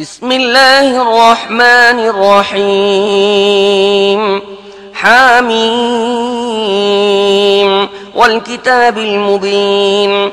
بسم الله الرحمن الرحيم. حاميم. والكتاب المبين.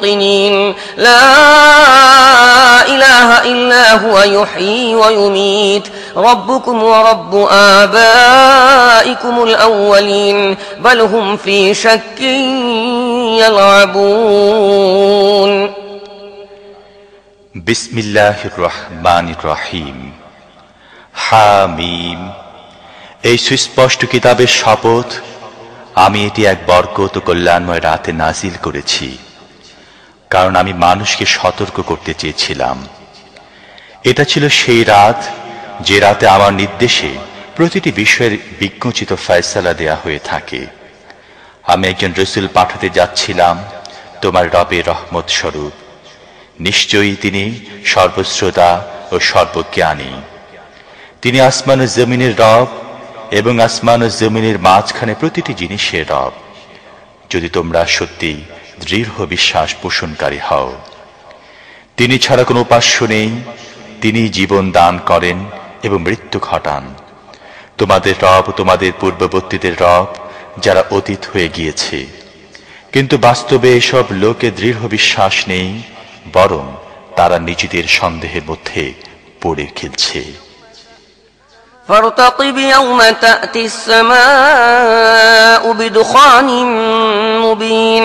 الموقنين لا إله إلا هو يحيي ويميت ربكم ورب آبائكم الأولين بل هم في شك يلعبون بسم الله الرحمن الرحيم حاميم এই সুস্পষ্ট কিতাবের শপথ আমি এটি এক বরকত কল্যাণময় রাতে নাজিল করেছি কারণ আমি মানুষকে সতর্ক করতে চেয়েছিলাম। এটা ছিল সেই রাত যে রাতে আমার নির্দেশে প্রতিটি বিষয়ের বিজ্ঞচিত ফয়সালা দেয়া হয়ে থাকে। আমি একজন রসুল পাঠাতে যাচ্ছিলাম, তোমার রবে রহমত স্বরূপ। নিশ্চয়ই তিনি সর্বশ্রোতা ও সর্বজ্ঞানী। তিনি আসমান ও জমিনের রব এবং আসমান ও জমিনের মাঝখানে প্রতিটি জিনিসের রব। যদি তোমরা সত্যি দৃঢ় বিশ্বাস পোষণকারী হও তিনি ছাড়া কোনো উপাস্য নেই তিনি জীবন দান করেন এবং মৃত্যু ঘটান তোমাদের রব তোমাদের পূর্ববর্তীদের রব যারা অতীত হয়ে গিয়েছে কিন্তু বাস্তবে এসব লোকে দৃঢ় বিশ্বাস নেই বরং তারা নিজেদের সন্দেহের মধ্যে পড়ে খেলছে فارتقب يوم تأتي السماء بدخان مبين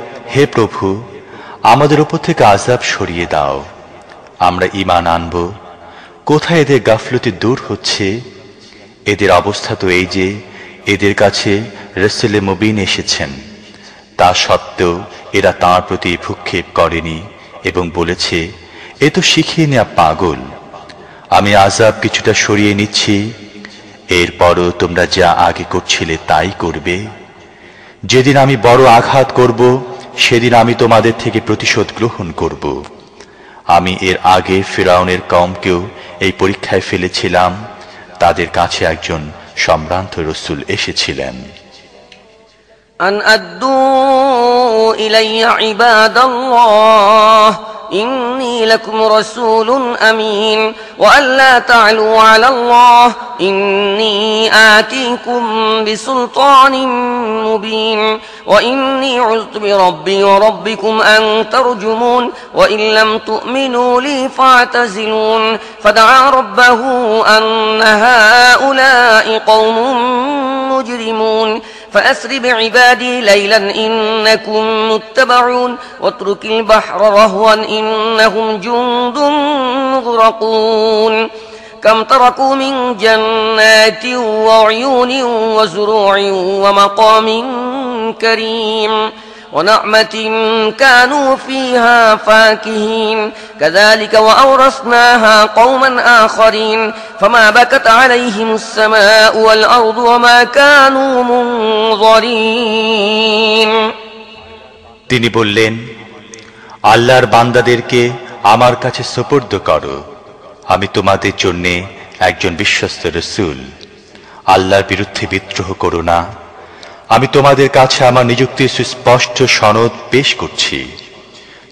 হে প্রভু, আমাদের উপর থেকে আজাব সরিয়ে দাও। আমরা ইমান আনব। কোথায় এদের গাফলতি দূর হচ্ছে? এদের অবস্থা তো এই যে, এদের কাছে রসেলে মুবিন এসেছেন। তা সত্ত্বেও এরা তাঁর প্রতি ভূক্ষেপ করেনি এবং বলেছে, এ তো শিখিয়ে নেয়া পাগল। আমি আজাব কিছুটা সরিয়ে নিচ্ছি। এরপরও তোমরা যা আগে করছিলে তাই করবে। যেদিন আমি বড় আঘাত করব সেদিন আমি তোমাদের থেকে প্রতিশোধ গ্রহণ করব আমি এর আগে ফেরাউনের কমকেও এই পরীক্ষায় ফেলেছিলাম তাদের কাছে একজন সম্ভ্রান্ত রসুল এসেছিলেন أن أدوا إلي عباد الله إني لكم رسول أمين وأن لا تعلوا على الله إني آتيكم بسلطان مبين وإني عزت بربي وربكم أن ترجمون وإن لم تؤمنوا لي فاعتزلون فدعا ربه أن هؤلاء قوم مجرمون فأسر بعبادي ليلا إنكم متبعون واترك البحر رهوا إنهم جند مغرقون كم تركوا من جنات وعيون وزروع ومقام كريم ونعمة كانوا فيها فاكهين كذلك وأورثناها قوما آخرين فما بكت عليهم السماء والأرض وما كانوا منظرين তিনি বললেন আল্লাহর বান্দাদেরকে আমার কাছে সোপর্দ করো আমি তোমাদের জন্য একজন বিশ্বস্ত রসুল আল্লাহর বিরুদ্ধে বিদ্রোহ করো না আমি তোমাদের কাছে আমার নিযুক্তির সুস্পষ্ট সনদ পেশ করছি।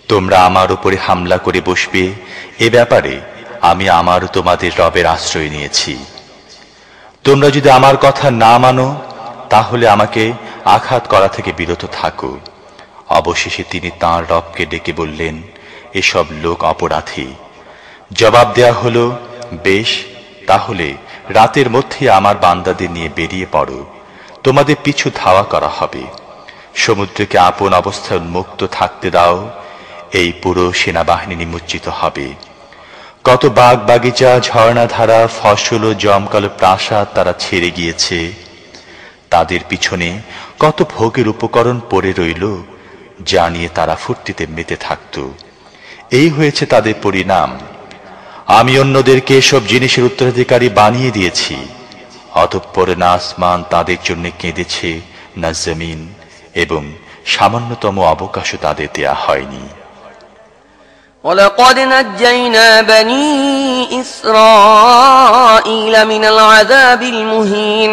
তোমরা আমার উপরে হামলা করে বসবে। এ ব্যাপারে আমি আমার তোমাদের রবের আশ্রয় নিয়েছি। তোমরা যদি আমার কথা না মানো, তাহলে আমাকে আঘাত করা থেকে বিরত থাকো। অবশেষে তিনি তাঁর রবকে ডেকে বললেন, এসব লোক অপরাধী। জবাব দেয়া হলো, বেশ, তাহলে রাতের মধ্যে আমার বান্দাদের নিয়ে বেরিয়ে পড়ো। তোমাদের পিছু ধাওয়া করা হবে। সমুদ্রকে আপন অবস্থায় উন্মুক্ত থাকতে দাও। এই পুরো সেনাবাহিনী নিমজ্জিত হবে। কত বাগ বাগিচা, ঝর্ণাধারা, ফসল ও জমকালো প্রাসাদ তারা ছেড়ে গিয়েছে। তাদের পিছনে কত ভোগের উপকরণ পড়ে রইল, যা নিয়ে তারা ফুর্তিতে মেতে থাকত। এই হয়েছে তাদের পরিণাম। আমি অন্যদেরকে এসব জিনিসের উত্তরাধিকারী বানিয়ে দিয়েছি। অতঃপর না আসমান তাদের জন্য কেঁদেছে না জমিন এবং সামান্যতম অবকাশও তাদের দেয়া হয়নি ولقد نجينا بني إسرائيل من العذاب المهين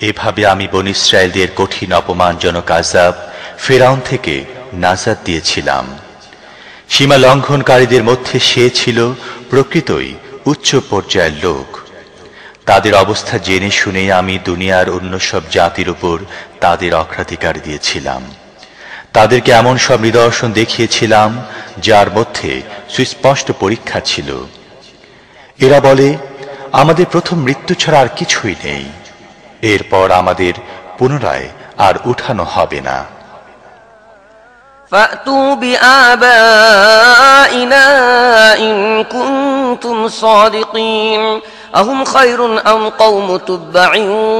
এভাবে আমি বন ইসরায়েলদের কঠিন অপমানজনক আজাব ফেরাউন থেকে নাজাদ দিয়েছিলাম। সীমা লঙ্ঘনকারীদের মধ্যে সে ছিল প্রকৃতই উচ্চ পর্যায়ের লোক। তাদের অবস্থা জেনে শুনে আমি দুনিয়ার অন্য সব জাতির উপর তাদের অগ্রাধিকার দিয়েছিলাম। তাদেরকে এমন সব নিদর্শন দেখিয়েছিলাম, যার মধ্যে সুস্পষ্ট পরীক্ষা ছিল। এরা বলে, আমাদের প্রথম মৃত্যু ছাড়া আর কিছুই নেই। এরপর আমাদের পুনরায় আর উঠানো হবে না فأتوا بآبائنا إن كنتم صادقين أهم خير أم قوم تبع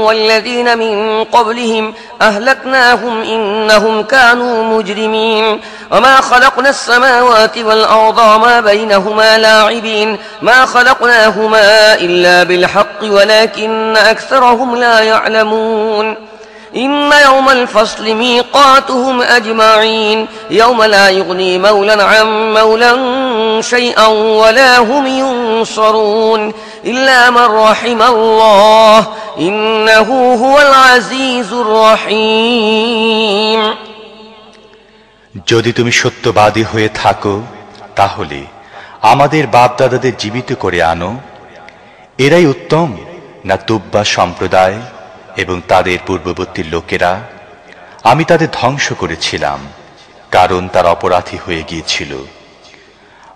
والذين من قبلهم أهلكناهم إنهم كانوا مجرمين وما خلقنا السماوات والأرض وما بينهما لاعبين ما خلقناهما إلا بالحق ولكن أكثرهم لا يعلمون إن يوم الفصل ميقاتهم أجمعين يوم لا يغني مولا عن مولا شيئا ولا هم ينصرون إلا من رحم الله إنه هو العزيز الرحيم যদি তুমি সত্যবাদী হয়ে থাকো তাহলে আমাদের বাপদাদাদের জীবিত করে আনো এরাই উত্তম না তুব্বা সম্প্রদায় এবং তাদের পূর্ববর্তী লোকেরা আমি তাদের ধ্বংস করেছিলাম কারণ তার অপরাধী হয়ে গিয়েছিল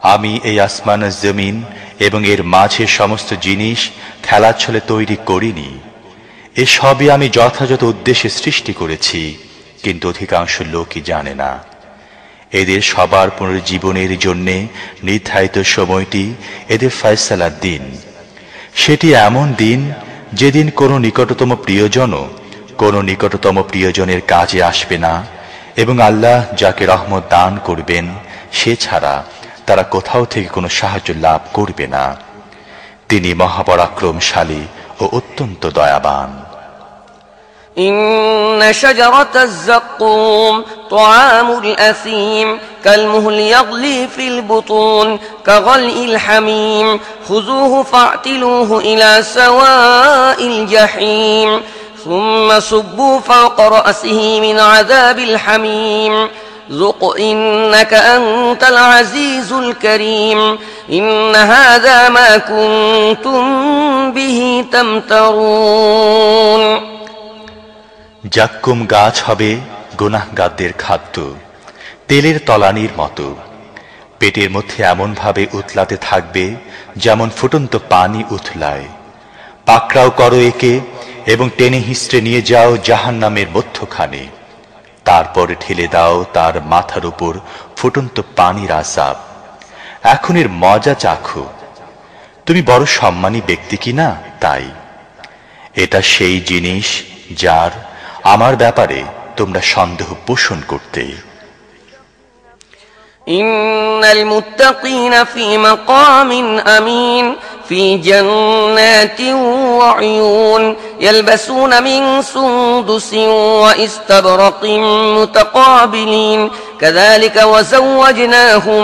আমি এই আসমান জমিন এবং এর মাঝে সমস্ত জিনিস খেলাচ্ছলে তৈরি করিনি। এসবই আমি যথাযথ উদ্দেশ্যে সৃষ্টি করেছি, কিন্তু অধিকাংশ লোকই জানে না। এদের সবার পুনর্জীবনের জন্যে নির্ধারিত সময়টি, এদের ফয়সালার দিন। সেটি এমন দিন যেদিন কোনো নিকটতম প্রিয়জনও কোনো নিকটতম প্রিয়জনের কাজে আসবে না এবং আল্লাহ যাকে রহমত দান করবেন, সে ছাড়া তারা কোথাও থেকে কোনো সাহায্য লাভ করবে না তিনি মহাপরাক্রমশালী ও অত্যন্ত দয়াবান إن شجرة الزقوم طعام الأثيم كالمهل يغلي في البطون كغلء الحميم خذوه فاعتلوه إلى سواء الجحيم ثم صبوا فوق رأسه من عذاب الحميم ذق إنك أنت العزيز الكريم إن هذا ما كنتم به تمترون জাক্কুম গাছ হবে গুনাহগারদের খাদ্য তেলের তলানির মতো পেটের মধ্যে এমন ভাবে উতলাতে থাকবে যেমন ফুটন্ত পানি উথলায় পাকড়াও করো একে এবং টেনে হিস্ট্রে নিয়ে যাও জাহান নামের মধ্যখানে তারপর ঠেলে দাও তার মাথার উপর ফুটন্ত পানির আসাব। এখন এর মজা চাখো। তুমি বড় সম্মানী ব্যক্তি কি না? তাই। এটা সেই জিনিস যার আমার ব্যাপারে তোমরা সন্দেহ পোষণ করতে। ইন্নাল মুত্তাকিনা ফি মাকামিন আমিন। في جنات وعيون يلبسون من سندس وإستبرق متقابلين كذلك وزوجناهم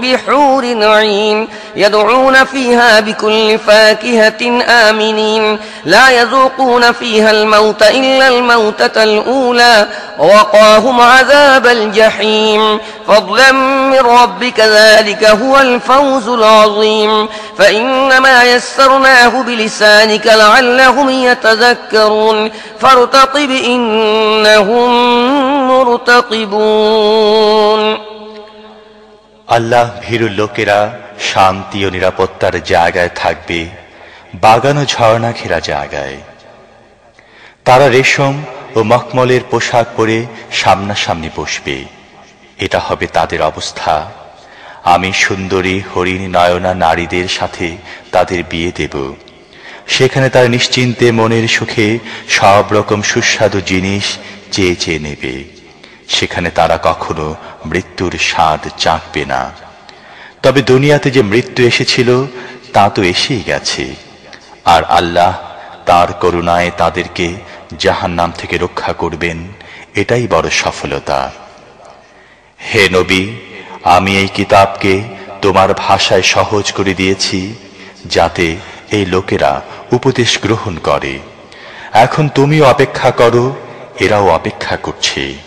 بحور عين يدعون فيها بكل فاكهة آمنين. لا يذوقون فيها الموت إلا الموتة الأولى. ووقاهم عذاب الجحيم. فضلا من ربك ذلك هو الفوز العظيم. فإنما يسرناه بلسانك لعلهم يتذكرون. فارتقب إنهم مرتقبون আল্লাহ ভীরু লোকেরা শান্তি ও নিরাপত্তার জায়গায় থাকবে, বাগানো ঝর্ণা ঘেরা জায়গায়। তারা রেশম ও মখমলের পোশাক পরে সামনাসামনি বসবে। এটা হবে তাদের অবস্থা। আমি সুন্দরী, হরিণ, নয়না নারীদের সাথে তাদের বিয়ে দেব। সেখানে তারা নিশ্চিন্তে মনের সুখে সব রকম সুস্বাদু জিনিস চেয়ে চেয়ে নেবে। সেখানে তারা কখনো মৃত্যুর স্বাদ চাঁকবে না। তবে দুনিয়াতে যে মৃত্যু এসেছিল, তা তো এসেই গেছে। আর আল্লাহ তার করুণায় তাদেরকে জাহান্নাম থেকে রক্ষা করবেন, এটাই বড় সফলতা। হে নবী, আমি এই কিতাবকে তোমার ভাষায় সহজ করে দিয়েছি, যাতে এই লোকেরা উপদেশ গ্রহণ করে। এখন তুমিও অপেক্ষা করো, এরাও অপেক্ষা করছে।